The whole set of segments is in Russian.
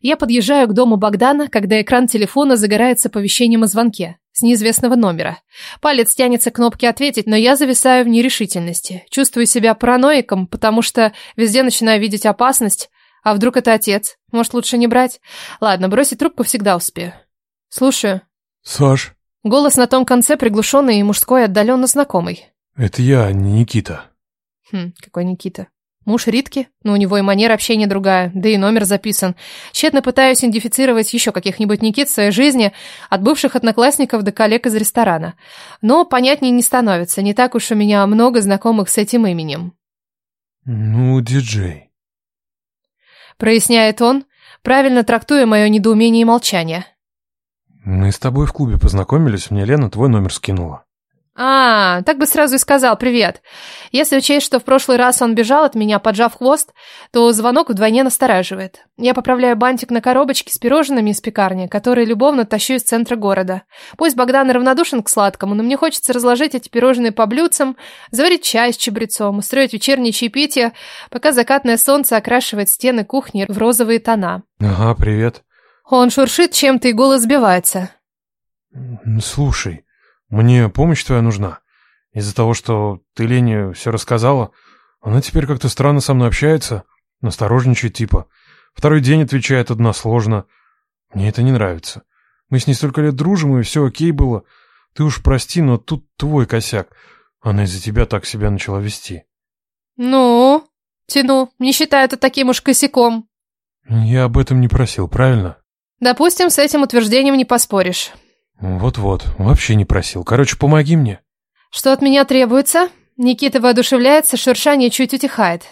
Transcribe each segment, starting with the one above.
Я подъезжаю к дому Богдана, когда экран телефона загорается оповещением о звонке с неизвестного номера. Палец тянется к кнопке «Ответить», но я зависаю в нерешительности. Чувствую себя параноиком, потому что везде начинаю видеть опасность. А вдруг это отец? Может, лучше не брать? Ладно, бросить трубку всегда успею. Слушаю. Саш, Голос на том конце приглушенный и мужской отдаленно знакомый. это я, не Никита. Хм, какой Никита. Муж Ритки, но у него и манера общения другая, да и номер записан. Тщетно пытаюсь идентифицировать еще каких-нибудь Никит в своей жизни, от бывших одноклассников до коллег из ресторана. Но понятнее не становится, не так уж у меня много знакомых с этим именем. Ну, диджей. Проясняет он, правильно трактуя мое недоумение и молчание. Мы с тобой в клубе познакомились, мне Лена твой номер скинула. А, так бы сразу и сказал привет. Если учесть, что в прошлый раз он бежал от меня, поджав хвост, то звонок вдвойне настораживает. Я поправляю бантик на коробочке с пирожными из пекарни, которые любовно тащу из центра города. Пусть Богдан равнодушен к сладкому, но мне хочется разложить эти пирожные по блюдцам, заварить чай с чабрецом, устроить вечернее чаепитие, пока закатное солнце окрашивает стены кухни в розовые тона. Ага, привет. Он шуршит чем-то и голос сбивается. Слушай, мне помощь твоя нужна. Из-за того, что ты Лене все рассказала, она теперь как-то странно со мной общается, насторожничает типа. Второй день отвечает односложно. Мне это не нравится. Мы с ней столько лет дружим, и все окей было. Ты уж прости, но тут твой косяк. Она из-за тебя так себя начала вести. Ну, тяну, не считаю это таким уж косяком. Я об этом не просил, правильно? Допустим, с этим утверждением не поспоришь. Вот-вот, вообще не просил. Короче, помоги мне. Что от меня требуется? Никита воодушевляется, шуршание чуть утихает.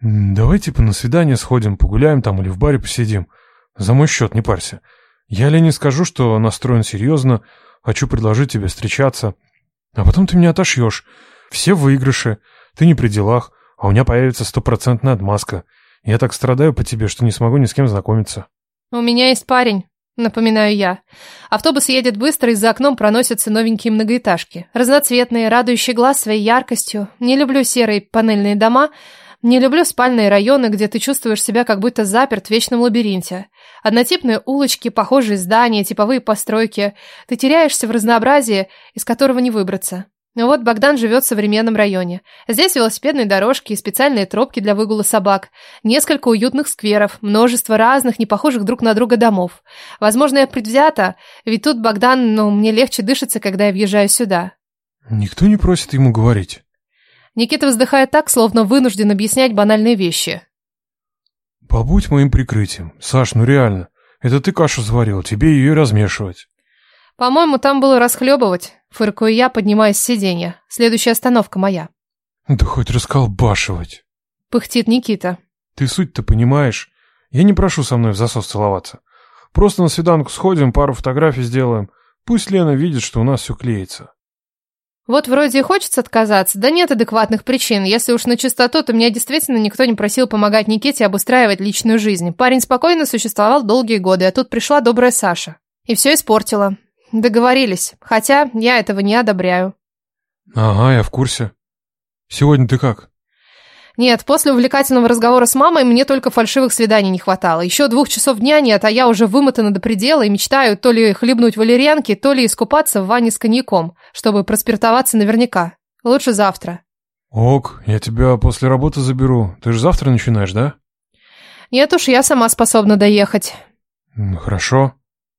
Давай типа на свидание сходим, погуляем там или в баре посидим. За мой счет, не парься. Я Лене скажу, что настроен серьезно, хочу предложить тебе встречаться. А потом ты меня отошьешь. Все выигрыши, ты не при делах, а у меня появится стопроцентная отмазка. Я так страдаю по тебе, что не смогу ни с кем знакомиться. У меня есть парень, напоминаю я. Автобус едет быстро, и за окном проносятся новенькие многоэтажки. Разноцветные, радующие глаз своей яркостью. Не люблю серые панельные дома, не люблю спальные районы, где ты чувствуешь себя как будто заперт в вечном лабиринте. Однотипные улочки, похожие здания, типовые постройки. Ты теряешься в разнообразии, из которого не выбраться. Но вот Богдан живет в современном районе. Здесь велосипедные дорожки и специальные тропки для выгула собак, несколько уютных скверов, множество разных, не похожих друг на друга домов. Возможно, я предвзята, ведь тут Богдан, ну, мне легче дышится, когда я въезжаю сюда. Никто не просит ему говорить. Никита вздыхает так, словно вынужден объяснять банальные вещи. Побудь моим прикрытием. Саш, ну реально. Это ты кашу заварил, тебе ее и размешивать. По-моему, там было расхлебывать. Фыркаю я, поднимаясь с сиденья. Следующая остановка моя. Да хоть расколбашивать. Пыхтит Никита. Ты суть-то понимаешь? Я не прошу со мной в засос целоваться. Просто на свиданку сходим, пару фотографий сделаем. Пусть Лена видит, что у нас все клеится. Вот вроде и хочется отказаться, да нет адекватных причин. Если уж на чистоту, то меня действительно никто не просил помогать Никите обустраивать личную жизнь. Парень спокойно существовал долгие годы, а тут пришла добрая Саша. И все испортила. Договорились. Хотя я этого не одобряю. Ага, я в курсе. Сегодня ты как? Нет, после увлекательного разговора с мамой мне только фальшивых свиданий не хватало. Еще двух часов дня нет, а я уже вымотана до предела и мечтаю то ли хлебнуть валерьянки, то ли искупаться в ванне с коньяком, чтобы проспиртоваться наверняка. Лучше завтра. Ок, я тебя после работы заберу. Ты же завтра начинаешь, да? Нет уж, я сама способна доехать. Хорошо.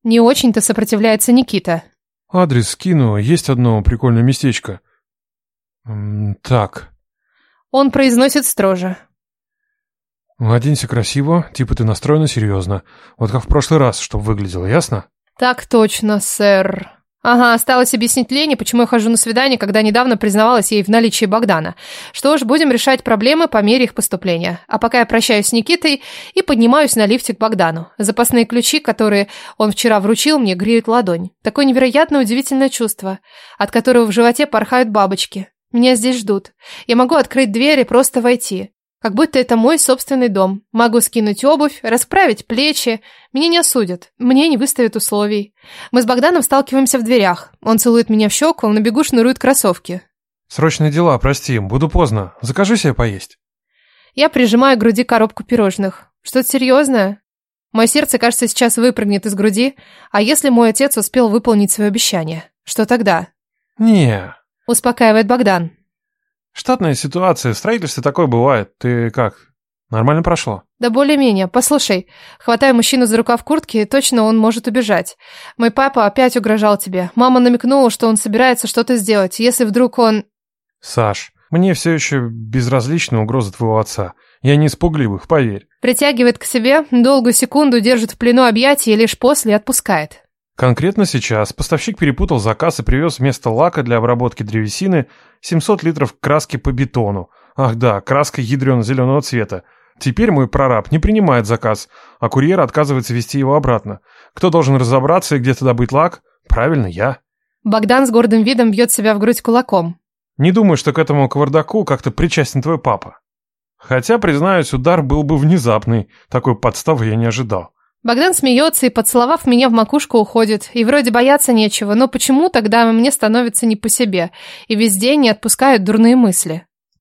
Не очень-то сопротивляется Никита. Адрес скину, есть одно прикольное местечко. Так, Он произносит строже. оденься красиво, типа ты настроена серьезно. Вот как в прошлый раз, чтобы выглядело, ясно? Так точно, сэр. Ага, осталось объяснить Лене, почему я хожу на свидание, когда недавно признавалась ей в наличии Богдана. Что ж, будем решать проблемы по мере их поступления. А пока я прощаюсь с Никитой и поднимаюсь на лифте к Богдану. Запасные ключи, которые он вчера вручил мне, греют ладонь. Такое невероятно удивительное чувство, от которого в животе порхают бабочки. Меня здесь ждут. Я могу открыть дверь и просто войти. Как будто это мой собственный дом. Могу скинуть обувь, расправить плечи. Меня не осудят. Мне не выставят условий. Мы с Богданом сталкиваемся в дверях. Он целует меня в щеку, на бегу шнурует кроссовки. Срочные дела, прости, буду поздно. Закажи себе поесть. Я прижимаю к груди коробку пирожных. Что-то серьезное? Мое сердце, кажется, сейчас выпрыгнет из груди. А если мой отец успел выполнить свое обещание? Что тогда? «Не, Успокаивает Богдан. Штатная ситуация, в строительстве такое бывает. Ты как, нормально прошло?» Да более-менее. Послушай, хватаю мужчину за рукав куртки, точно он может убежать. Мой папа опять угрожал тебе. Мама намекнула, что он собирается что-то сделать. Если вдруг он... «Саш, мне все еще безразлична угроза твоего отца. Я не испугливых, поверь. Притягивает к себе, долгую секунду держит в плену объятия и лишь после отпускает. Конкретно сейчас поставщик перепутал заказ и привез вместо лака для обработки древесины 700 литров краски по бетону. Ах да, краска ядрено-зеленого цвета. Теперь мой прораб не принимает заказ, а курьер отказывается везти его обратно. Кто должен разобраться и где-то добыть лак? Правильно, я. Богдан с гордым видом бьет себя в грудь кулаком. Не думаю, что к этому кавардаку как-то причастен твой папа. Хотя, признаюсь, удар был бы внезапный. Такой подставы я не ожидал. Богдан смеется и, поцеловав меня в макушку, уходит. И вроде бояться нечего, но почему тогда мне становится не по себе? И везде не отпускают дурные мысли.